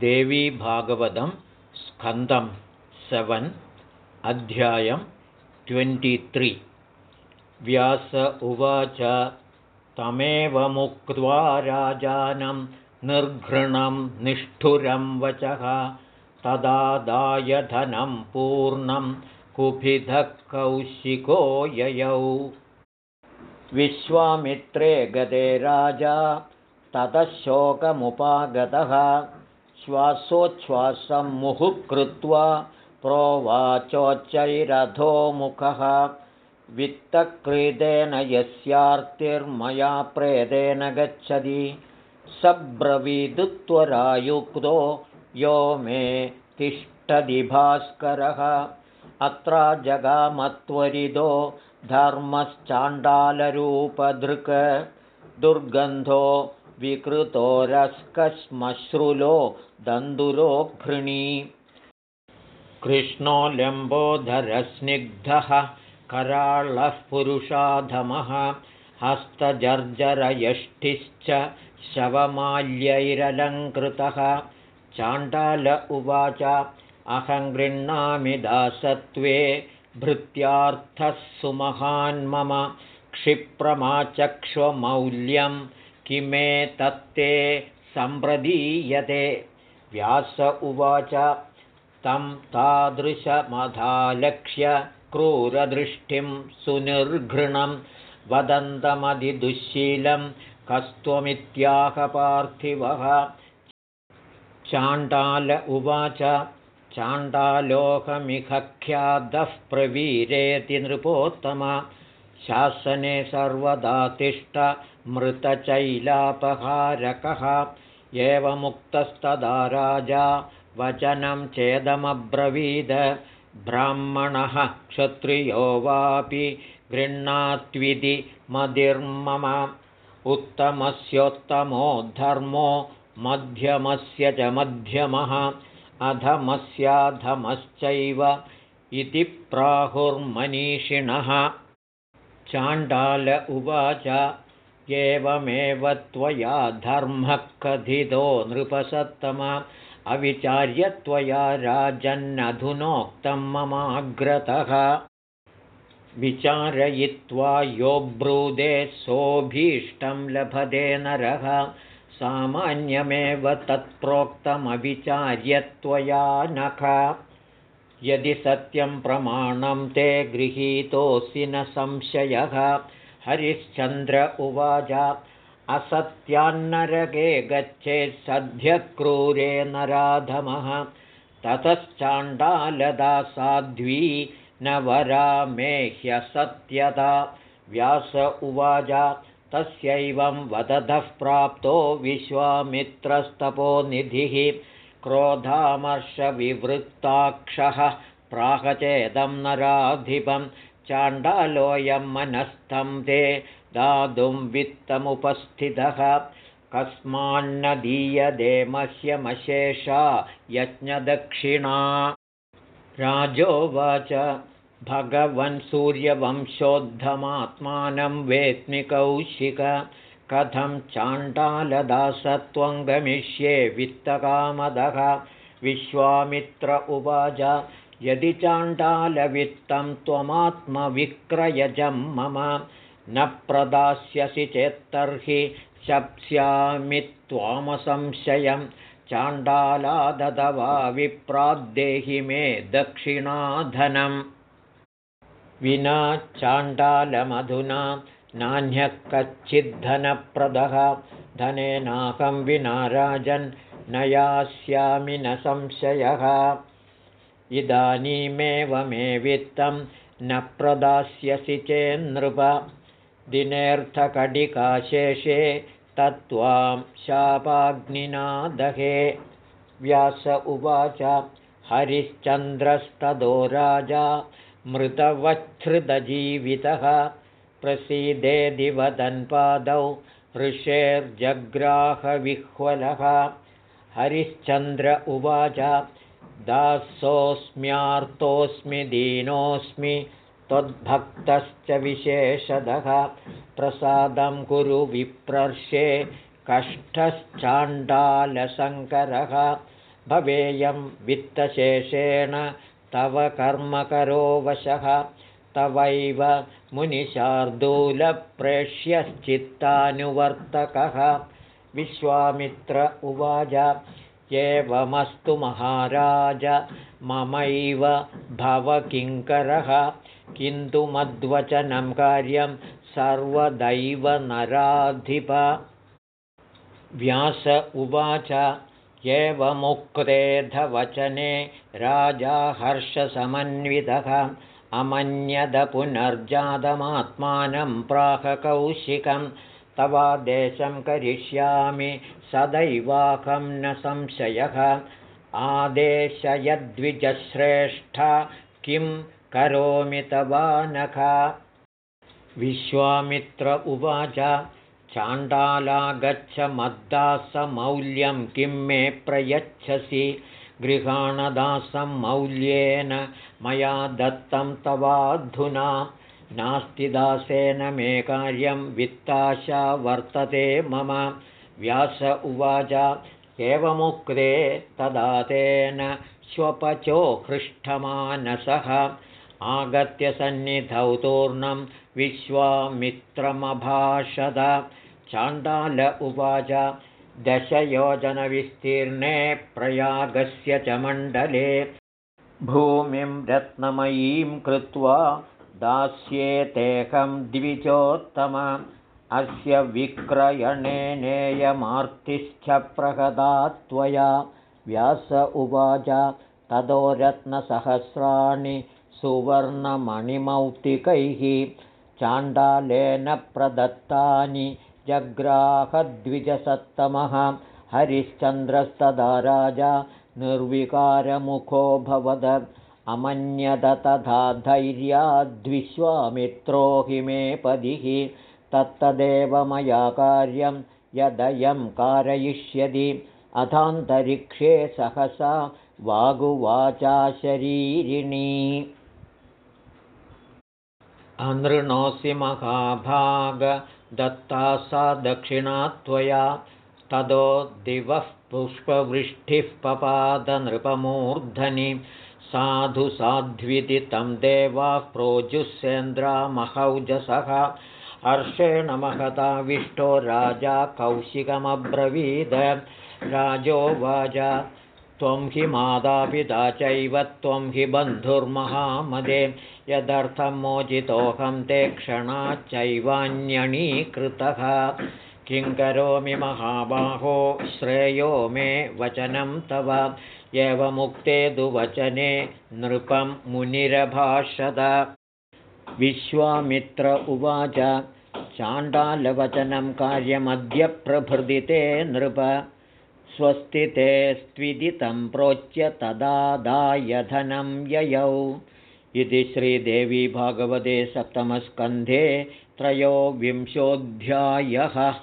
देवीभागवतं स्कन्दं सेवन् अध्यायं ट्वेण्टित्रि व्यास उवाच तमेवमुक्त्वा राजानं निर्घृणं निष्ठुरं वचः तदादायधनं पूर्णं कुपिधः कौशिको ययौ। विश्वामित्रे गते राजा ततः शोकमुपागतः श्वासोच्छ्वासं मुहुः कृत्वा प्रोवाचोच्चैरधोमुखः वित्तक्रीडेन यस्यार्तिर्मया प्रेदेन गच्छति। सब्रवीदुत्वरायुक्तो यो मे तिष्ठति भास्करः। अत्र जगामत्वरिदो धर्मश्चाण्डालरूपधृक्। दुर्गन्धो विकृतोरस्कश्मश्रुलो दन्दुरोघृणी कृष्णो लम्बोधरस्निग्धः कराळः पुरुषाधमः हस्तजर्जरयष्टिश्च शवमाल्यैरलङ्कृतः। चाण्डाल उवाच अहं गृह्णामि दासत्वे भृत्यार्थः सुमहान्मम क्षिप्रमाचक्ष्वमौल्यं किमे तत्ते सम्प्रदीयते? व्यास उवाच तं तादृशमधालक्ष्य क्रूरदृष्टिं सुनिर्घृणं वदन्तमधिदुःशीलं कस्त्वमित्याहपार्थिवः चाण्डाल उवाच चाण्डालोकमिखख्यातः प्रवीरेति नृपोत्तम शासने सर्वदा तिष्ठ मृतचैलापहारकः। एवमुक्तस्तदा राजा वचनं चेदमब्रवीद। ब्राह्मणः क्षत्रियो वापि गृह्णात्विति मदिर्मम। उत्तमस्योत्तमो धर्मो मध्यमस्य च मध्यमः। अधमस्याधमश्चैव इति प्राहुर्मनीषिणः चाण्डाल उवाच एवमेव त्वया धर्मः कथितो नृपसत्तमा। अविचार्य त्वया राजन्नधुनोक्तं ममाग्रतः विचारयित्वा यो ब्रूदे सोऽभीष्टं लभते नरः। सामान्यमेव तत्प्रोक्तमविचार्य त्वया नख यदि सत्यं प्रमाणं ते गृहीतोऽसि न संशयः। हरिश्चन्द्र उवाच असत्यान्नरके गच्छेत् सद्यः क्रूरे नराधमः। ततश्चाण्डालदा साध्वी न वरा मे ह्यसत्यता। व्यास उवाच तस्यैवं वदतः प्राप्तो विश्वामित्रस्तपोनिधिः क्रोधामर्षविवृत्ताक्षः प्राहचेदं नराधिपं चाण्डालोऽयं मनस्थं ते दातुं वित्तमुपस्थितः। कस्मान्न दीयदेमह्यमशेषा यज्ञदक्षिणा। राजोवाच भगवन् सूर्यवंशोद्धमात्मानं वेत्मिकौशिक कथं चाण्डालदासत्वं गमिष्ये वित्तकामदः विश्वामित्र उवाच। यदि चाण्डालवित्तं त्वमात्मविक्रयजं मम न प्रदास्यसि चेत्तर्हि शप्स्यामि त्वामसंशयं। चाण्डालादवा विप्राद्देहि मे दक्षिणाधनम् विना चाण्डालमधुना नान्यः कच्चिद्धनप्रदः धनेनाहं विना राजन् न यास्यामि न संशयः। इदानीमेव मे वित्तं न प्रदास्यसि चेन्नृप दिनेऽर्थकटिकाशेषे तत्त्वां शापाग्निना दहे। व्यास उवाच हरिश्चन्द्रस्तदो राजा मृतवच्छ्रुतजीवितः प्रसीदेदिवदन्पादौ ऋषेर्जग्राहविह्वलः। हरिश्चन्द्र उवाच दासोऽस्म्यार्तोऽस्मि दीनोऽस्मि त्वद्भक्तश्च विशेषदः। प्रसादं कुरु विप्रर्षे कष्टश्चाण्डालशङ्करः। भवेयं वित्तशेषेण तव कर्मकरो वशः तवैव मुनिशार्दूलप्रेष्यश्चित्तानुवर्तकः। विश्वामित्र उवाच एवमस्तु महाराज ममैव भवकिङ्करः। किन्तु मद्वचनं कार्यं सर्वदैव नराधिप। व्यास उवाच एवमुक्तेधवचने राजा हर्षसमन्वितः अमन्यदपुनर्जातमात्मानं प्राहकौशिकं तवादेशं करिष्यामि सदैवाकं न संशयः। आदेशयद्विजश्रेष्ठ किं करोमि तवानख। विश्वामित्र उवाच चाण्डालागच्छ मद्दासमौल्यं किं मे प्रयच्छसि गृहाणदासं मौल्येन मया दत्तं तवाधुना। नास्ति दासेन मे कार्यं वित्ताशा वर्तते मम। व्यास उवाच एवमुक्ते तदा तेन स्वपचो हृष्टमानसः। आगत्य सन्निधौ तूर्णं विश्वामित्रमभाषद। चाण्डाल उवाच दशयोजनविस्तीर्णे प्रयागस्य च मण्डले भूमिं रत्नमयीं कृत्वा दास्येतेकं द्विजोत्तम। अस्य विक्रयणेनेयमार्तिश्च प्रहदा त्वया। व्यास उवाच ततो रत्नसहस्राणि सुवर्णमणिमौक्तिकैः चाण्डालेन प्रदत्तानि जग्राहद्विजसत्तमः। हरिश्चन्द्रस्तदा राजा निर्विकारमुखो भवद। अमन्यत तथा धैर्याद्विश्वामित्रो हि मे पदिः। तत्तदेव मया कार्यं यदयं कारयिष्यति। अथान्तरिक्षे सहसा वागुवाचा शरीरिणी अनृणोऽसि महाभाग दत्ता सा दक्षिणा त्वया ततो दिवः पुष्पवृष्टिः पपादनृपमूर्धनि। साधु साध्विदितं देवाः प्रोजुस्येन्द्रामहौजसः हर्षेण महताविष्टो राजा कौशिकमब्रवीद। राजोवाच त्वं हि मातापिता चैव त्वं हि बन्धुर्महामदे। यदर्थं मोचितोऽहं ते क्षणाच्चैवान्यणीकृतः किं करोमि महाबाहो श्रेयो मे वचनं तव। एवमुक्ते दुवचने नृपं मुनिरभाषद। विश्वामित्र उवाच चाण्डालवचनं कार्यमद्य प्रभृदिते नृप स्वस्तिते स्त्विदितं प्रोच्य तदादायधनं ययौ। इति श्रीदेवी भागवते सप्तमस्कन्धे त्रयोविंशोऽध्यायः